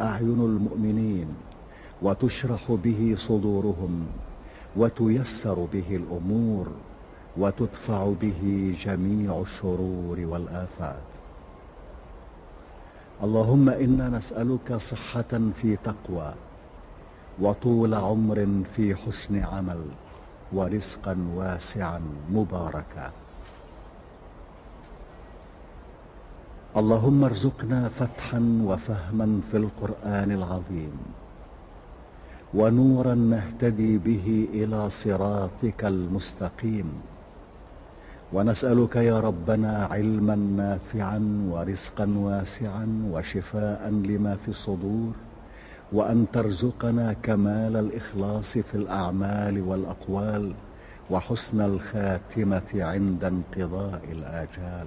أعين المؤمنين وتشرح به صدورهم وتيسر به الأمور وتدفع به جميع الشرور والآفات. اللهم إنا نسألك صحة في تقوى وطول عمر في حسن عمل ورزقا واسعا مباركا. اللهم ارزقنا فتحا وفهما في القرآن العظيم ونورا نهتدي به إلى صراطك المستقيم. ونسألك يا ربنا علما نافعا ورزقا واسعا وشفاء لما في الصدور وأن ترزقنا كمال الإخلاص في الأعمال والأقوال وحسن الخاتمة عند انقضاء الآجال.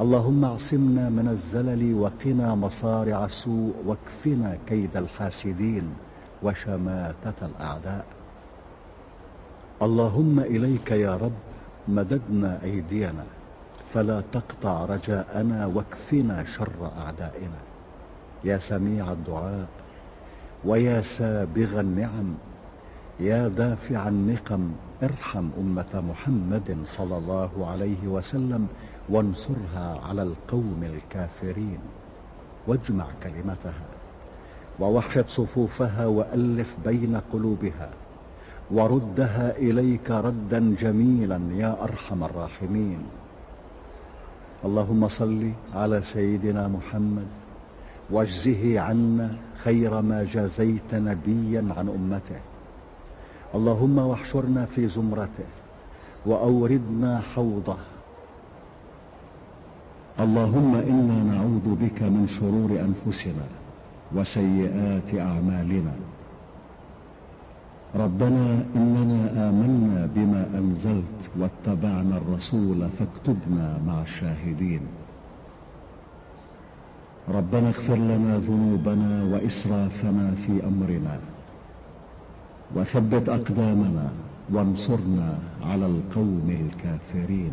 اللهم اعصمنا من الزلل وقنا مصارع السوء واكفنا كيد الحاسدين وشماتة الأعداء. اللهم إليك يا رب مددنا أيدينا فلا تقطع رجاءنا واكفنا شر أعدائنا. يا سميع الدعاء ويا سابغ النعم يا دافع النقم ارحم أمة محمد صلى الله عليه وسلم. وانصرها على القوم الكافرين. واجمع كلمتها ووحد صفوفها وألف بين قلوبها. وردها إليك ردا جميلا يا أرحم الراحمين. اللهم صل على سيدنا محمد واجزه عنا خير ما جازيت نبيا عن أمته. اللهم واحشرنا في زمرته وأوردنا حوضه. اللهم إنا نعوذ بك من شرور أنفسنا وسيئات أعمالنا. ربنا إننا آمنا بما أنزلت واتبعنا الرسول فاكتبنا مع الشاهدين. ربنا اغفر لنا ذنوبنا وإسرافنا في أمرنا. وثبت أقدامنا وانصرنا على القوم الكافرين.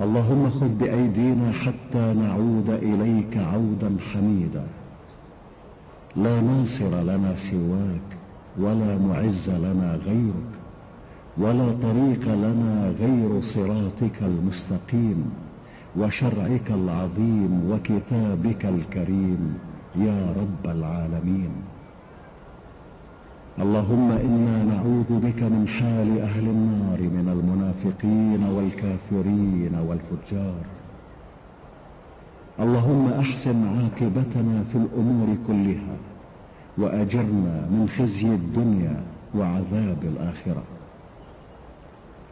اللهم خذ بأيدينا حتى نعود إليك عودا حميدا. لا ناصر لنا سواك ولا معز لنا غيرك ولا طريق لنا غير صراطك المستقيم وشرعك العظيم وكتابك الكريم يا رب العالمين. اللهم إنا نعوذ بك من حال أهل النار من المنافقين والكافرين والفجار. اللهم أحسن عاقبتنا في الأمور كلها وأجرنا من خزي الدنيا وعذاب الآخرة.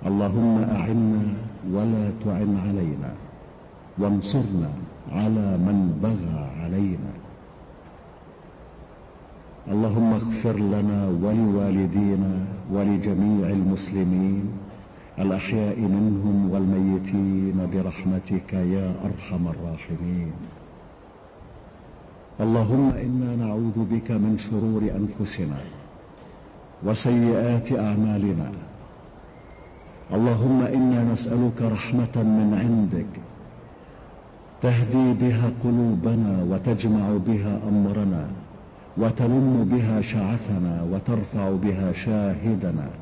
اللهم أعنا ولا تعن علينا وانصرنا على من بغى علينا. اللهم اغفر لنا ولوالدينا ولجميع المسلمين الأحياء منهم والميتين برحمتك يا أرحم الراحمين. اللهم إنا نعوذ بك من شرور أنفسنا وسيئات أعمالنا. اللهم إنا نسألك رحمة من عندك تهدي بها قلوبنا وتجمع بها أمرنا وتلم بها شعثنا وترفع بها شاهدنا.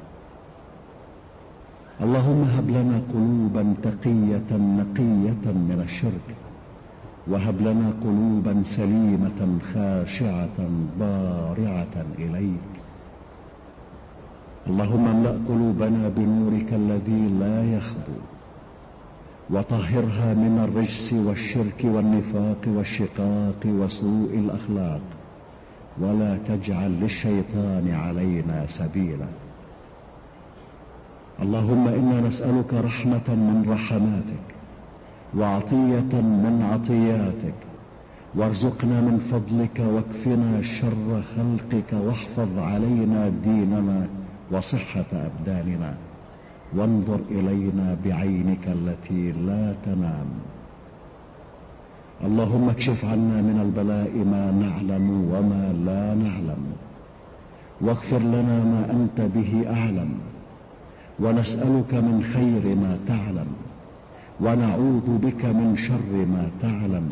اللهم هب لنا قلوبا تقية نقية من الشرك وهب لنا قلوبا سليمة خاشعة بارعة إليك. اللهم املأ قلوبنا بنورك الذي لا يخبو وطهرها من الرجس والشرك والنفاق والشقاق وسوء الأخلاق ولا تجعل للشيطان علينا سبيلا. اللهم إنا نسألك رحمة من رحماتك وعطية من عطياتك. وارزقنا من فضلك واكفنا شر خلقك واحفظ علينا ديننا وصحة أبداننا. وانظر إلينا بعينك التي لا تنام. اللهم اكشف عنا من البلاء ما نعلم وما لا نعلم. واغفر لنا ما أنت به أعلم. ونسألك من خير ما تعلم ونعوذ بك من شر ما تعلم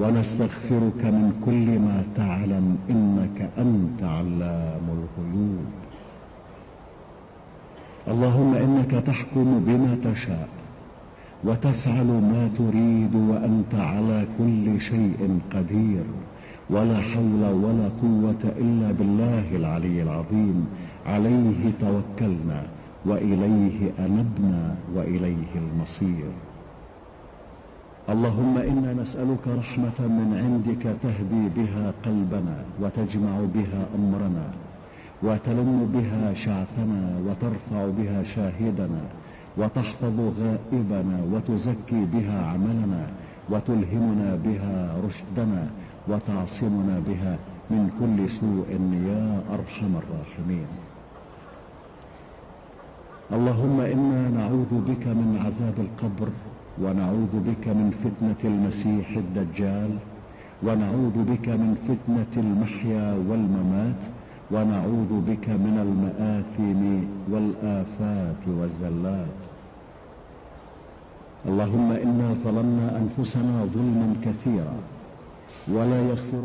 ونستغفرك من كل ما تعلم إنك أنت علام الغيوب. اللهم إنك تحكم بما تشاء وتفعل ما تريد وأنت على كل شيء قدير ولا حول ولا قوة إلا بالله العلي العظيم. عليه توكلنا. وإليه أنبنا وإليه المصير. اللهم إنا نسألك رحمة من عندك تهدي بها قلبنا وتجمع بها أمرنا وتلم بها شعثنا وترفع بها شاهدنا وتحفظ غائبنا وتزكي بها عملنا وتلهمنا بها رشدنا وتعصمنا بها من كل سوء يا أرحم الراحمين. اللهم إنا نعوذ بك من عذاب القبر ونعوذ بك من فتنة المسيح الدجال ونعوذ بك من فتنة المحيا والممات ونعوذ بك من المآثم والآفات والزلات. اللهم إنا ظلمنا أنفسنا ظلما كثيرا ولا يغفر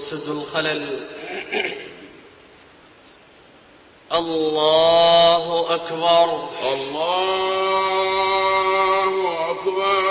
واسدوا الخلل. الله أكبر. الله أكبر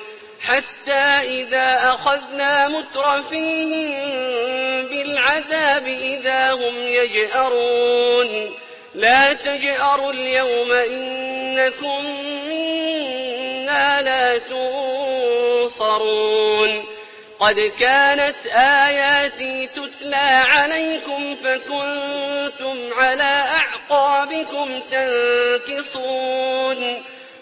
إذا أخذنا مترفيهم بالعذاب إذا هم يجأرون. لا تجأروا اليوم إنكم منا لا تنصرون. قد كانت آياتي تتلى عليكم فكنتم على أعقابكم تنكصون.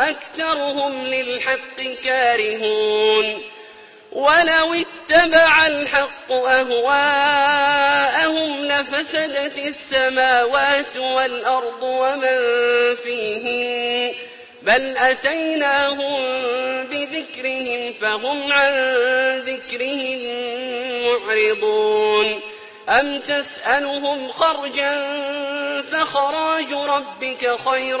وأكثرهم للحق كارهون ولو اتبع الحق أهواءهم لفسدت السماوات والأرض ومن فيهن بل أتيناهم بذكرهم فهم عن ذكرهم معرضون أم تسألهم خرجا فخراج ربك خير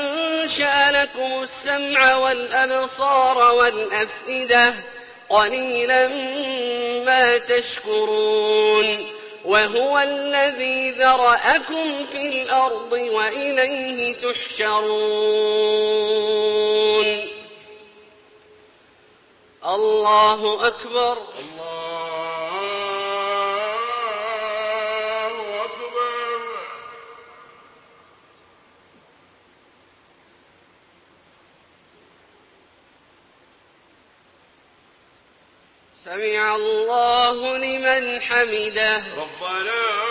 أنشأ لكم السمع والأبصار والأفئدة قليلا ما تشكرون وهو الذي ذرأكم في الأرض وإليه تحشرون. الله أكبر. الله الله لمن حمده. ربنا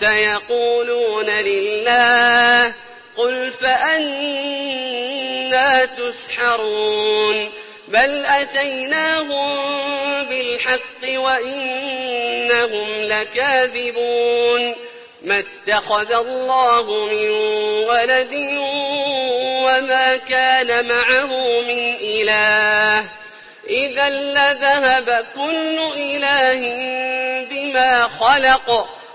سيقولون لله قل فأنا تسحرون بل أتيناهم بالحق وإنهم لكاذبون ما اتخذ الله من ولد وما كان معه من إله إذا لذهب كل إله بما خلق